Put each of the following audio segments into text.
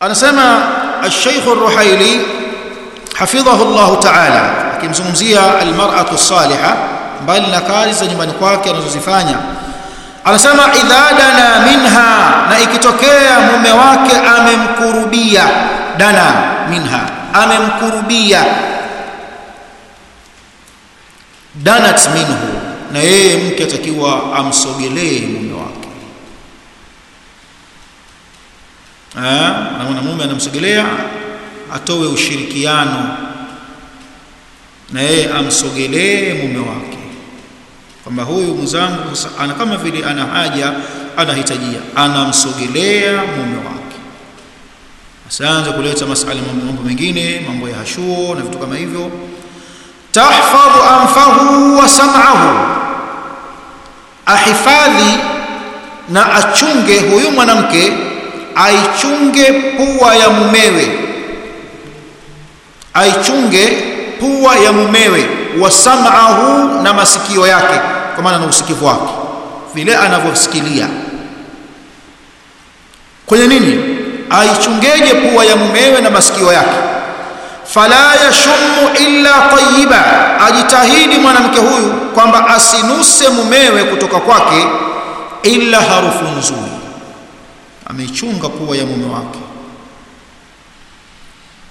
anasema الشيخ الرحيلي حفظه الله تعالى akimzungumzia almar'atu salihah mbali na kazi za nyumbani kwake anazozifanya anasema idha dana minha na ikitokea mume wake amemkurubia dana minha amemkurubia danat minhu na yeye mke atakiwa amsogelee mume wake Na mwanamume anamsogelea atowe ushirikiano. Na yeye amsogelee mume wake. Kwamba huyu mwenzangu ana kama vile ana haja anahitajia. Anamsogelea mume wake. Asianze kuleta masala mambo mengine mambo ya hashuo na vitu kama hivyo. Tahfadhu anfahu wa sam'ahu. Ahifadhi na achunge huyu mwanamke aichunge pua ya mumewe. Aichunge pua ya mumewe. Wa sam'ahu na masikio yake kwa maana na usikivu wake. Vile anavyosikilia. Kwenye nini? Aichungeje pua ya mumewe na masikio yake? Fala yashumu illa tayyiba. Ajitahidi mwanamke huyu kwamba asinuse mumewe kutoka kwake illa harufu nzuri ameichunga kuwa ya mume wake.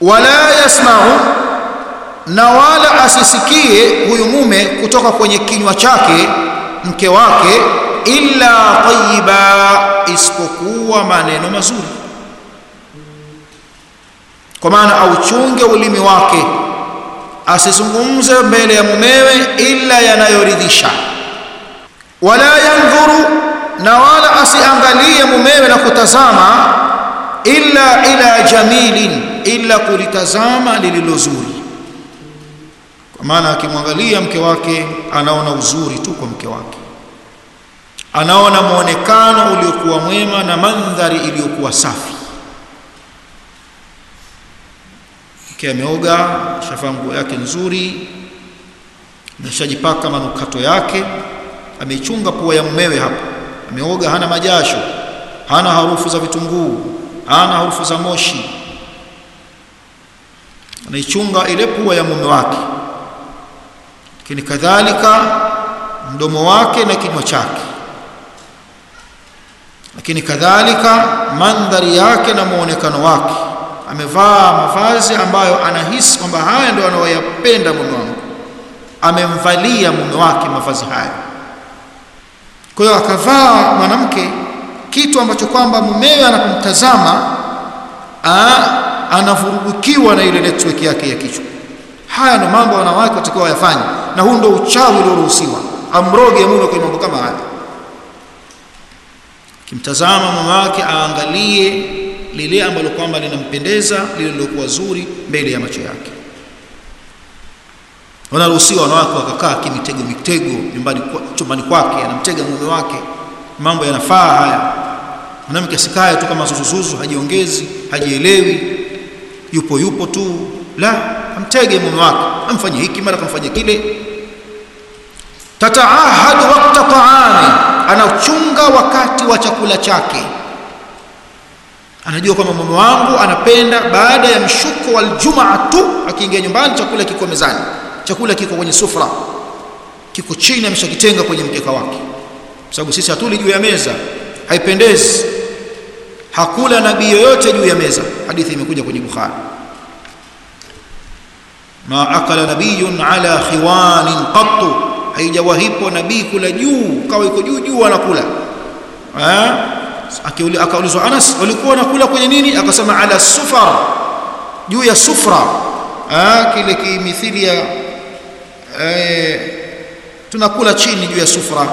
Wala yasma'u na wala asisikie huyu mume kutoka kwenye kinywa chake mke wake illa tayyiba isipokuwa maneno mazuri. Kwa maana auchunge ulimi wake asizungumze mbele ya mumewe ila yanayoridhisha. Wala yandhuru na wala asiangalie mumewe na kutazama illa ila jamilin illa kulitazama lililo zuri kwa maana akimwangalia mke wake anaona uzuri tu kwa mke wake. Anaona muonekano uliokuwa mwema na mandhari iliyokuwa safi. Mke ameoga shafaa nguo yake nzuri ameshajipaka manukato yake ameichunga pua ya mumewe hapo ameoga hana majasho hana harufu za vitunguu hana harufu za moshi. Anaichunga ile pua ya mume wake. Lakini kadhalika mdomo wake na kinywa chake. Lakini kadhalika mandhari yake na muonekano wake. Amevaa mavazi ambayo anahisi kwamba haya ndio anayoyapenda mume wangu. Amemvalia mume wake mavazi hayo kwa hiyo akavaa mwanamke kitu ambacho kwamba mumewe anapomtazama anavurugikiwa na ile network yake ya kichwa. Haya ndio mambo wanawake watakiwa wayafanye na huu ndio uchawi ulioruhusiwa. Amroge mume kwenye mambo kama haya. Kimtazama mume wake aangalie lile ambalo kwamba linampendeza lile lilokuwa zuri mbele ya macho yake wanaruhusiwa wanawake wakakaa kimitego mitego nyumbani chumbani kwake anamtega mume wake. Mambo yanafaa haya. Mwanamke asikae tu kama zuzuzuzu hajiongezi hajielewi. Yupo yupo tu. La amtege mume wake amfanye hiki mara kamfanye kile. Tataahadu wakta taami anachunga wakati wa chakula chake. Anajua kwamba mume wangu anapenda baada ya mshuko wa ljumaa tu akiingia nyumbani chakula kiko mezani chakula kiko kwenye sufra. Kiko chini ameshakitenga kwenye mkeka wake. Sababu sisi hatuli juu ya meza. Haipendezi. Hakula nabii yoyote juu ya meza. Hadithi imekuja kwenye bukhari. Ma akala nabiyun ala khiwanin qattu. Haijawahipo nabii kula juu kawa iko juu juu anakula akaulizwa Anas walikuwa nakula kwenye nini? Akasema ala sufar. Juu ya sufra. Ah kile kimithili ya eh, tunakula chini juu ya sufra.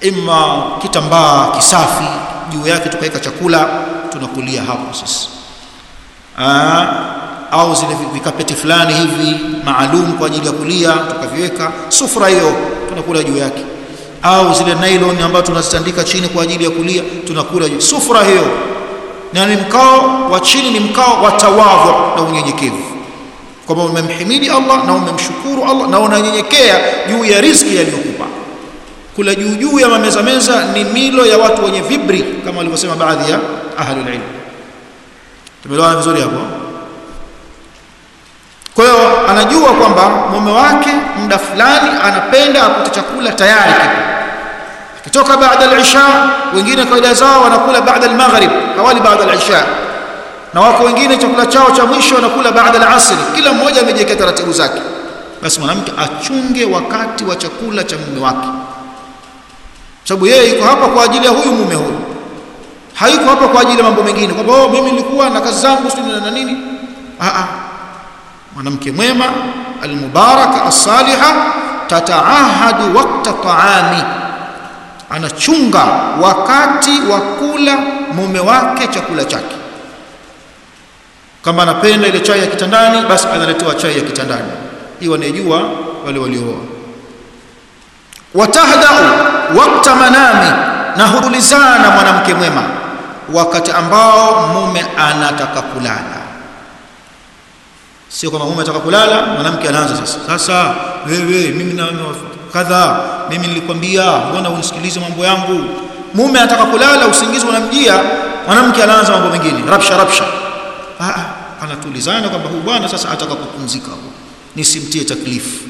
Ima kitambaa kisafi juu yake tukaweka chakula tunakulia hapo sisi. Ah au zile vikapeti fulani hivi maalum kwa ajili ya kulia tukaviweka. Sufra hiyo tunakula juu yake. Au zile nylon ambazo tunazitandika chini kwa ajili ya kulia tunakula juu. Sufra hiyo na ni mkao wa chini ni mkao wa tawadhu na unyenyekevu kwamba umemhimidi Allah na umemshukuru Allah na unanyenyekea juu ya riziki aliyokupa. Kula juu juu ya mameza meza ni milo ya watu wenye vibri kama walivyosema baadhi ya ahlul ilm. Tumeelewana vizuri hapo? Kwa hiyo anajua kwamba mume wake muda fulani anapenda akute chakula tayari. Kipo akitoka baada al-isha wengine kawaida zao wanakula baada al-maghrib hawali baada al-isha na wako wengine chakula chao cha mwisho wanakula baada ya asri kila mmoja amejiwekea taratibu zake. Basi mwanamke achunge wakati wa chakula cha mume wake. Sababu yeye yuko hapa kwa ajili ya huyu mume huyu. Hayuko hapa kwa ajili ya mambo mengine. Kwamba oh mimi nilikuwa na kazi zangu sio na nini. A a mwanamke mwema almubaraka as-saliha tataahadu waqta ta'ami. Anachunga wakati wa kula mume wake chakula chake kama anapenda ile chai ya kitandani basi analetewa chai ya kitandani. Hiyo wanejua wale waliooa. Watahdau wakta manami na hurulizana mwanamke mwema wakati ambao mume anataka kulala. Sio kama mume anataka kulala mwanamke anaanza sasa. Sasa wewe mimi na kadha mimi nilikwambia mbona unisikilize mambo yangu? Mume anataka kulala usingizi unamjia mwanamke anaanza mambo mengine. Rabsha rapsha ah anatulizana kwamba huyu bwana sasa ataka kupumzika nisimtie taklifu.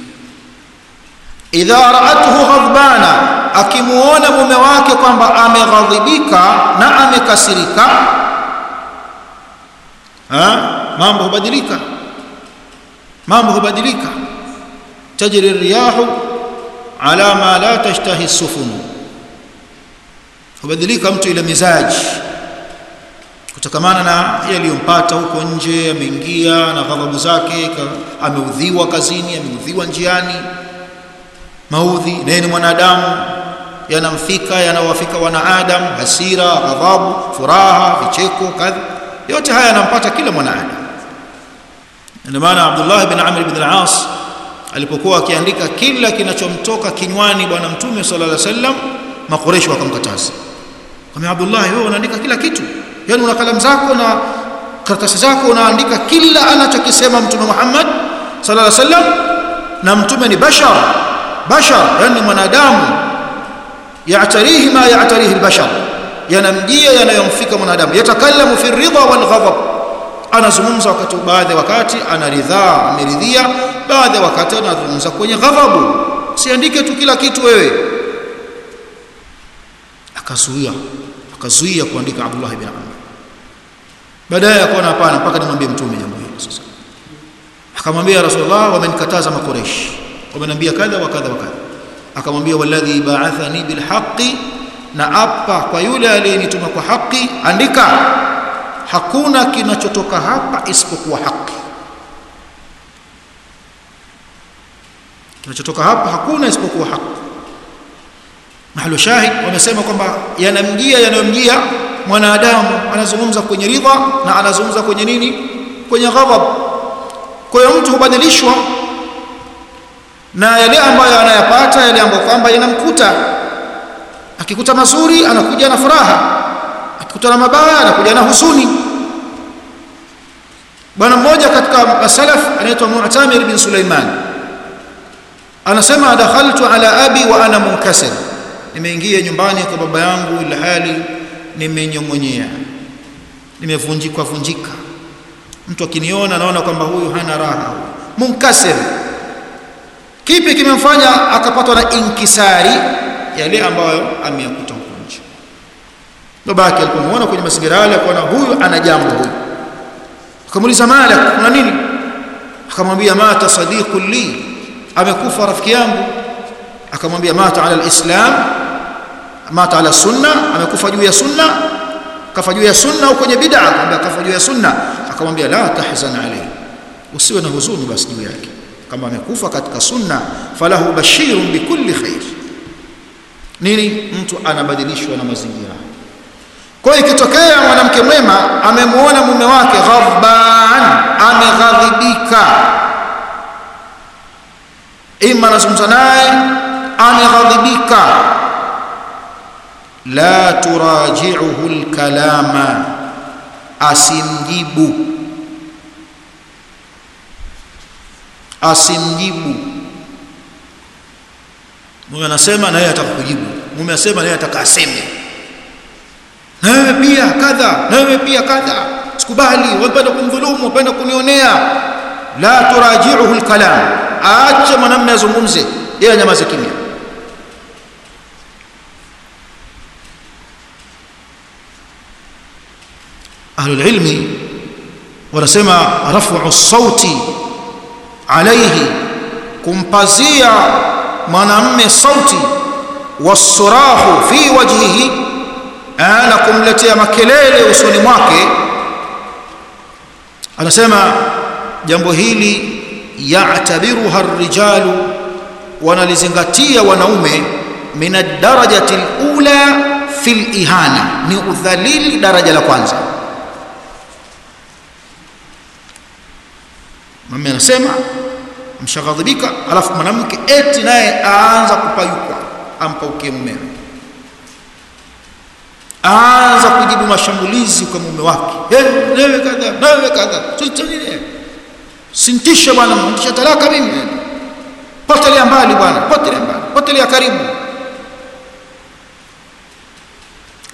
Idha ra'atuhu ghadbana akimuona mume wake kwamba ameghadhibika na amekasirika mambo hubadilika. Mambo hubadilika. Tajri riyahu ala ma la tashtahi sufunu. Hubadilika mtu ile mizaji kutokamana na yaliyompata huko nje ameingia na ghadhabu zake ameudhiwa kazini ameudhiwa njiani. Maudhi naye ni mwanadamu yanamfika yanawafika wanaadamu hasira ghadhabu furaha vicheko kadhi, yote haya yanampata kila mwanadamu ndio maana Abdullah ibn Amr ibn al-As alipokuwa akiandika kila kinachomtoka kinywani bwana mtume sallallahu alaihi wasallam Makureshi wakamkataza. Kama Abdullah wewe unaandika kila kitu yani una kalamu zako na karatasi zako unaandika kila anachokisema mtume Muhammad sallallahu alaihi wasallam na mtume ni bashar. Bashar yani mwanadamu. Yaatarihi ma yaatarihi albashar. Yanamjia yanayomfika mwanadamu. Yatakallamu fi ridha wal ghadab anazungumza wakati baadhi wakati anaridhaa ameridhia. Baadhi wakati anazungumza kwenye ghadhabu. Siandike tu kila kitu wewe. Akazuia. Akazuia kuandika Abdullah ibn Amr baadaye akaona hapana mpaka nimwambie mtume jambo hili. Sasa akamwambia rasulullah wamenikataza makoreshi wameniambia kadha wa kadha wa kadha. Akamwambia walladhi ba'athani bilhaqqi na apa kwa yule aliyenituma kwa haki andika hakuna kinachotoka hapa isipokuwa haki kinachotoka hapa hakuna isipokuwa haki mahalo shahid wamesema kwamba yanamjia yanayomjia mwanadamu anazungumza kwenye ridha na anazungumza kwenye nini? Kwenye ghadhab. Kwa hiyo mtu hubadilishwa na yale ambayo anayapata yale ambayo kwamba yanamkuta. Akikuta mazuri anakuja na furaha. Akikuta na mabaya anakuja na husuni bwana mmoja katika masalaf anaitwa Mu'tamir bin Sulaiman anasema dakhaltu ala abi wa ana munkasir. Nimeingia nyumbani kwa baba yangu ila hali nimenyongonyea nimevunjika vunjika. Mtu akiniona anaona kwamba huyu hana raha. Munkasir. Kipi kimemfanya akapatwa na inkisari? Yale ambayo ameyakuta huko nje. Babake alipomuona kwenye mazingira yale akaona huyu ana jambo huyu. Akamuuliza mala, kuna nini? Akamwambia mata sadiqu li. Amekufa rafiki yangu. Akamwambia mata ala alislam mata ala sunna amekufa juu ya sunna kafa juu ya sunna au kwenye bid'a akamwambia kafa juu ya sunna. Akamwambia la tahzan alayhi. Usiwe na huzuni basi juu yake. Kama amekufa katika sunna falahu bashirun bikulli khair. Nini? Mtu anabadilishwa na mazingira. Kwa ikitokea mwanamke mwema amemwona mume wake ghadban ameghadhibika. Ima anazungumza naye ameghadhibika la turaji'uhu alkalama. Asimjibu. Asimjibu. Mume anasema na yeye ataka kujibu. Mume anasema na yeye ataka aseme. Na wewe pia kadha na wewe pia kadha. Sikubali wapenda kumdhulumu wapenda kunionea. La turaji'uhu alkalam aache mwanamume azungumze yeye anyamaze kimya أهل العلم ونسمى رفع الصوت عليه كمبازية منام الصوت والصراخ في وجهه أنا كم لتي كملتي مكليل وسلمك أنا سمع جنبهيلي يعتبرها الرجال ونالزنغتية ونوم من الدرجة الأولى في الإهانة. نؤذليل درجة لقوانزة mama anasema mshaghadhibika alafu mwanamke eti naye aanza kupayuka ampaukie mumewe aanza kujibu mashambulizi kwa mume wake. Wewe kadha wewe kadha sintisha bwana mtisha talaka mimi. Potelea mbali bwana potelea mbali potelea karibu.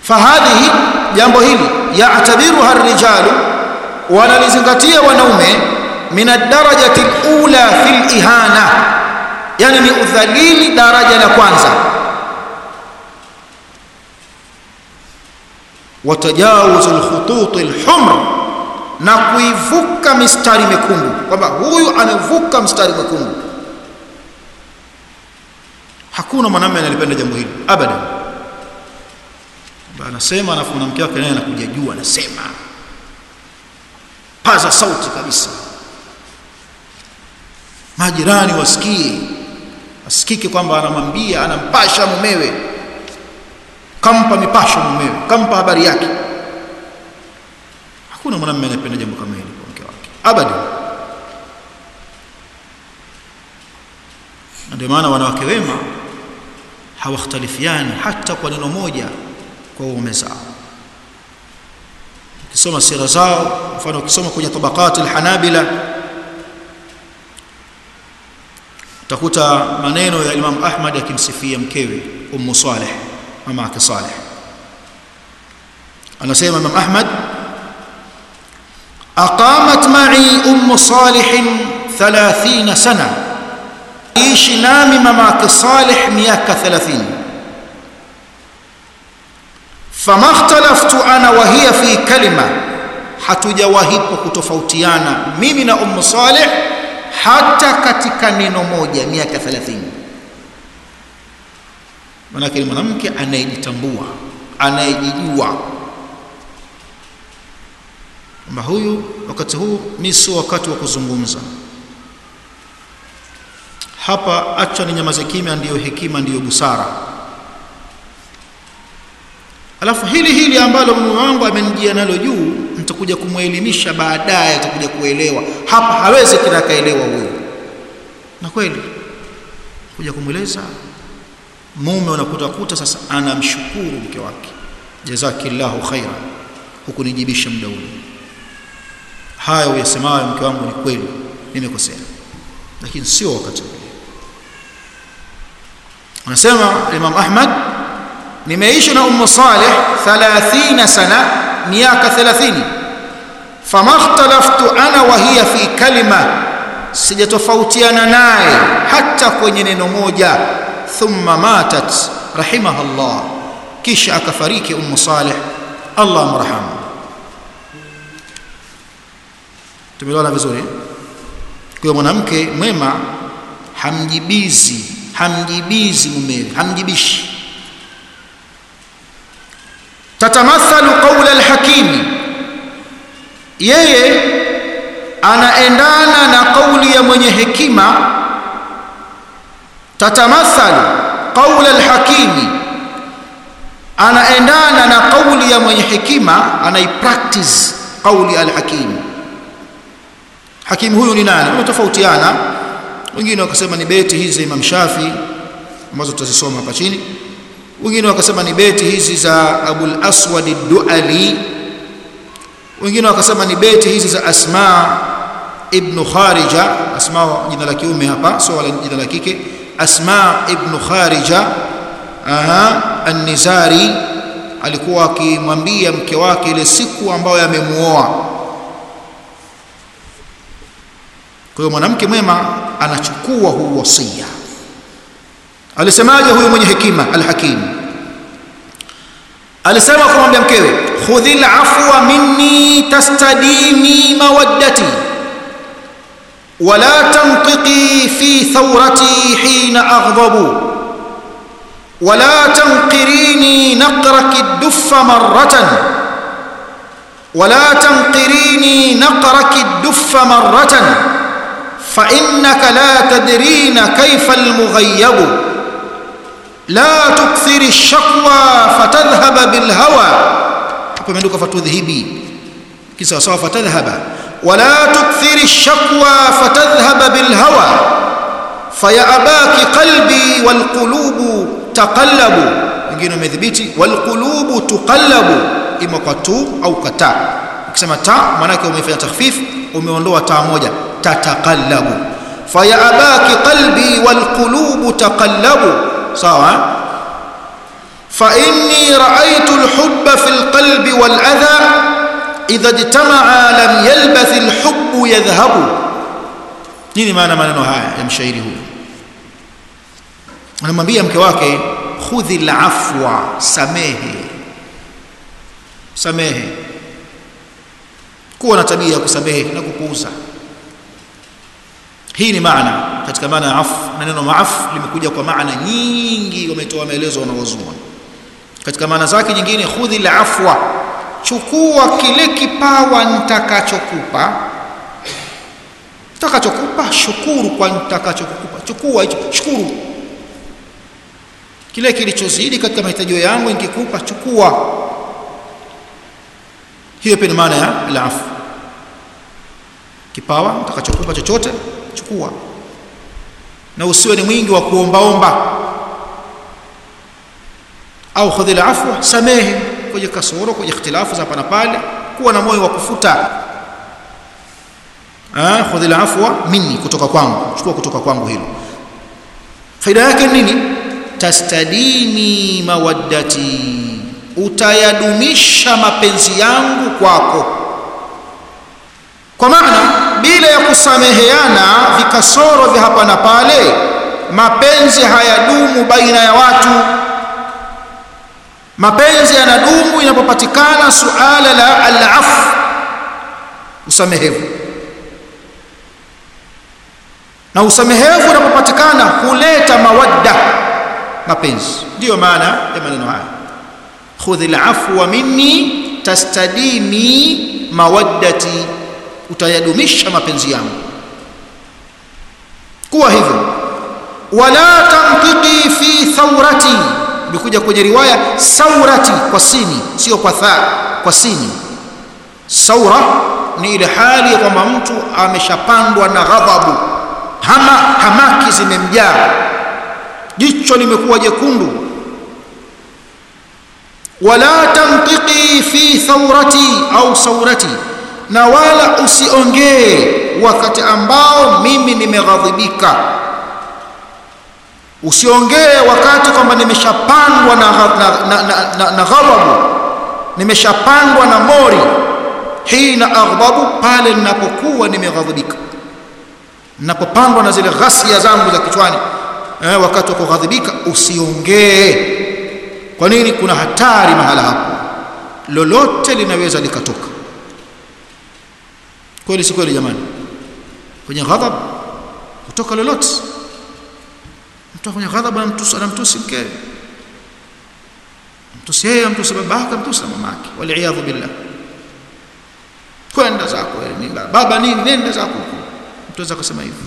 Fahadhihi jambo hili ya'tabiruha ar-rijalu wanalizingatia wanaume min ad-darajati al-ula fil ihana. Yani ni udhalili daraja la kwanza. Watajawuz al-khutut al-humr na kuivuka mistari mekundu. Kwamba huyu amevuka mstari mekundu hakuna mwanamume analipenda jambo hili abadan. Anasema alafu mwanamke wake naye anakuja juu anasema. Paza sauti kabisa majirani wasikie. Asikike kwamba anamwambia anampasha mumewe. Kampa mipasho mumewe kampa habari yake. Hakuna mwanamume anayependa jambo kama hili kwa mke wake. Abadan ndio maana wanawake wema hawakhtalifiani hata kwa neno moja kwa waume zao. Ukisoma sira zao mfano ukisoma kwenye tabaqat alhanabila utakuta maneno ya Imam Ahmad akimsifia mkewe Ummu Saleh mama yake Saleh anasema Imam Ahmad aqamat ma'i Ummu Salih 30 sana ishi nami mama yake Saleh miaka 30 fama ikhtalaftu ana wa hiya fi kalima hatujawahipo kutofautiana mimi na Ummu Saleh hata katika neno moja miaka 30 manake ni mwanamke anayejitambua anayejijua. Kwamba huyu wakati huu mi sio wakati wa kuzungumza. Hapa acha ni nyamaze kimya ndiyo hekima ndiyo busara. Alafu hili hili ambalo mume wangu amenijia nalo juu nitakuja kumwelimisha baadaye atakuja kuelewa. Hapa hawezi kila kaelewa huyo na kweli kuja kumweleza mume unakuta kuta sasa anamshukuru mke wake. Jazakillahu khaira hukunijibisha muda ule haya uyasemayo mke wangu ni kweli nimekosea. Lakini sio wakati anasema Imam Ahmad nimeishi na Ummu Saleh 30 sana miaka 30 fama ikhtalaftu ana wa hiya fi kalima sijatofautiana naye hata kwenye neno moja. Thumma matat rahimaha Allah kisha akafariki Ummu Saleh Allah amrahamu tumeelewana vizuri? Kwa mwanamke mwema hamjibizi hamjibizi mumewe hamjibishi. Tatamathalu qawla alhakimi yeye anaendana na kauli ya mwenye hekima tatamathal qawla alhakimi anaendana na kauli ya mwenye hekima anai anaipractice kauli alhakimi hakimu huyu ni nani? Tofautiana wengine wakasema ni beti hizi za Imam Shafi ambazo tutazisoma hapa chini. Wengine wakasema ni beti hizi za Abul Aswad ad-Duali wengine wakasema ni beti hizi za Asma ibn Kharija. Asma jina la kiume hapa sio wala jina la kike. Asma ibn Kharija aha an-Nizari alikuwa akimwambia mke wake ile siku ambayo amemuoa. Kwa hiyo mwanamke mwema anachukua huu wasia. Alisemaje huyu mwenye hekima alhakim? Alisema kumwambia mkewe khudhil afwa minni tastadimi mawaddati ولا تنطقي في ثورتي حين أغضب. ولا تنقريني نقرك الدف مرة. ولا تنقريني نقرك الدف مرة. فإنك لا تدرين كيف المغيب. لا تكثر الشكوى فتذهب بالهوى. hapo imeandikwa fatudhhibi kisa sawa fatadhhaba. Wala tukthiri shakwa fatadhhaba bilhawa fayabaki qalbi walqulubu taqallabu. Wengine umedhibiti walqulubu tuqallabu. Ima kwa tu au kata ukisema ta maana umefanya takhfif umeondoa ta moja tataqallabu. Fayabaki qalbi walqulubu taqallabu. Sawa eh? Inni raaitu alhubba fi alqalbi waladha idha ijtamaa lam yalbath alhubbu yadhhabu. Nini maana maneno haya ya mshairi huyu. Anamwambia mke wake khudhi lafwa samehe. Samehe. Kuwa na tabia ya kusamehe na kupuuza. Hii ni maana katika maana ya afu na neno maaf limekuja kwa maana nyingi wametoa maelezo wanawazuoni katika maana zake nyingine khudhi afwa chukua kile kipawa nitakachokupa. Nitakachokupa shukuru kwa nitakachokupa. Chukua hicho shukuru. Kile kilichozidi katika mahitaji yangu nikikupa chukua. Hiyo pia ni maana ya alafu kipawa nitakachokupa chochote chukua. Na usiwe ni mwingi wa kuombaomba au khudhil afwa samehe kwenye kasoro kwenye ikhtilafu za hapa na pale kuwa na moyo wa kufuta. Ah khudhil afwa minni kutoka kwangu. Chukua kutoka kwangu hilo. Faida yake nini? Tastadimi mawaddati. Utayadumisha mapenzi yangu kwako. Kwa maana bila ya kusameheana vikasoro vya hapa na pale mapenzi hayadumu baina ya watu mapenzi yanadumu inapopatikana suala la al-af usamehevu. Na usamehevu unapopatikana huleta mawadda mapenzi. Ndiyo maana ya maneno haya. Khudhil afwa minni tastadimi mawaddati utayadumisha mapenzi yangu. Kuwa hivyo. Wala tantiqi fi thawrati imekuja kwenye riwaya saurati kwa sini sio kwa tha kwa sini. Saura ni ile hali ya kwamba mtu ameshapandwa na ghadhabu. Hama hamaki zimemjaa. Jicho limekuwa jekundu. Wala tantiqi fi thawrati au saurati na wala usiongee wakati ambao mimi nimeghadhibika usiongee wakati kwamba nimeshapangwa na, na, na, na, na, na ghadhabu nimeshapangwa na mori. Hina aghdhabu pale ninapokuwa nimeghadhibika. Ninapopangwa na zile ghasia zangu za kichwani. Eh, wakati wa kughadhibika usiongee. Kwa nini? Kuna hatari mahala hapo. Lolote linaweza likatoka. Kweli si kweli jamani? Kwenye ghadhab kutoka lolote mtu afanya ghadhab anamtusi anamtusi mkewe mtusi yeye amtusi babake amtusi na mamake Waliaadhu billah. Kwenda zako wewe baba nini nenda zako huko. Mtu kusema hivyo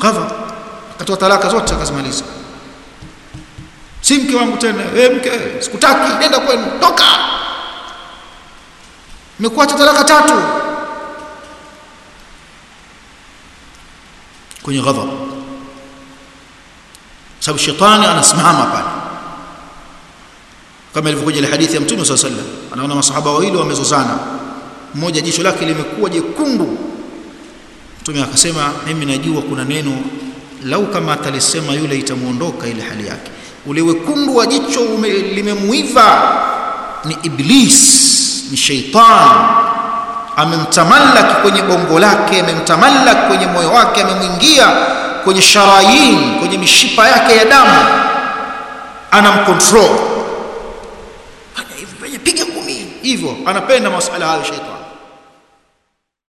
ghadhab akatoa talaka zote akazimaliza. Si mke wangu tena. Wewe mke sikutaki. Nenda kwenu. Toka! Nimekuacha talaka tatu. Kwenye ghadhab sababu shetani anasimama pale. Kama ilivyokuja ile hadithi ya mtume sallallahu alaihi wasallam anaona masahaba wawili wamezozana. Mmoja jicho lake limekuwa jekundu. Mtume akasema mimi najua kuna neno lau kama atalisema yule itamuondoka ile hali yake. Ule wekundu wa jicho limemuiva ni iblis ni sheitan amemtamallaki kwenye bongo lake amemtamallaki kwenye moyo wake amemwingia kwenye sharayin kwenye mishipa yake ya damu anamcontrol piga ngumi hivyo anapenda masuala hayo shetani